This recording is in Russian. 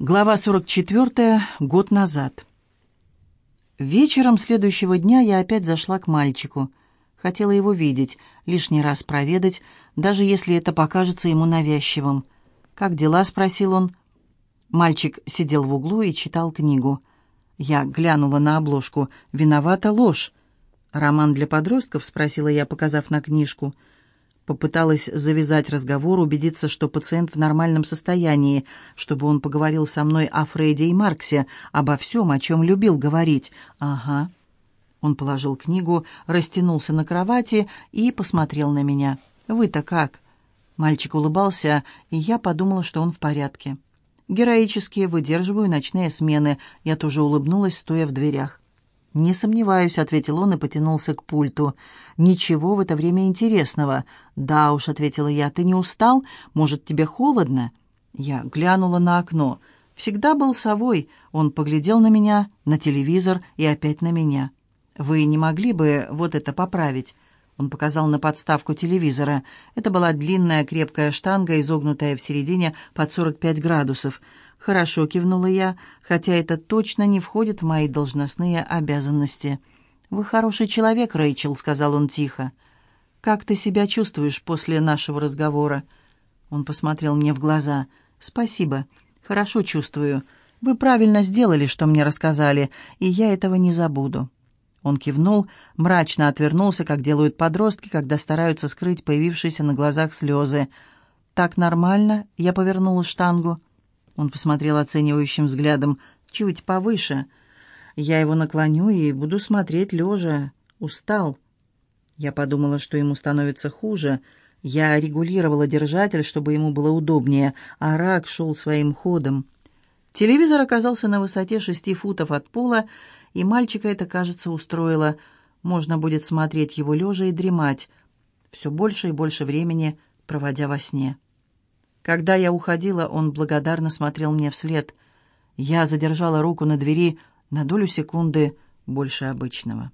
Глава 44. Год назад. Вечером следующего дня я опять зашла к мальчику. Хотела его видеть, лишний раз проведать, даже если это покажется ему навязчивым. «Как дела?» — спросил он. Мальчик сидел в углу и читал книгу. Я глянула на обложку. «Виновата ложь». «Роман для подростков?» — спросила я, показав на книжку. «Роман Попыталась завязать разговор, убедиться, что пациент в нормальном состоянии, чтобы он поговорил со мной о Фрейде и Марксе, обо всем, о чем любил говорить. «Ага». Он положил книгу, растянулся на кровати и посмотрел на меня. «Вы-то как?» Мальчик улыбался, и я подумала, что он в порядке. «Героически выдерживаю ночные смены». Я тоже улыбнулась, стоя в дверях. «Не сомневаюсь», — ответил он и потянулся к пульту. «Ничего в это время интересного». «Да уж», — ответила я, — «ты не устал? Может, тебе холодно?» Я глянула на окно. Всегда был совой. Он поглядел на меня, на телевизор и опять на меня. «Вы не могли бы вот это поправить?» Он показал на подставку телевизора. Это была длинная крепкая штанга, изогнутая в середине под 45 градусов. «Хорошо», — кивнула я, «хотя это точно не входит в мои должностные обязанности». «Вы хороший человек, Рэйчел», — сказал он тихо. «Как ты себя чувствуешь после нашего разговора?» Он посмотрел мне в глаза. «Спасибо. Хорошо чувствую. Вы правильно сделали, что мне рассказали, и я этого не забуду». Он кивнул, мрачно отвернулся, как делают подростки, когда стараются скрыть появившиеся на глазах слезы. «Так нормально?» — я повернула штангу. Он посмотрел оценивающим взглядом. «Чуть повыше. Я его наклоню и буду смотреть лежа. Устал». Я подумала, что ему становится хуже. Я регулировала держатель, чтобы ему было удобнее, а рак шел своим ходом. Телевизор оказался на высоте шести футов от пола, и мальчика это, кажется, устроило. Можно будет смотреть его лежа и дремать, все больше и больше времени проводя во сне. Когда я уходила, он благодарно смотрел мне вслед. Я задержала руку на двери на долю секунды больше обычного.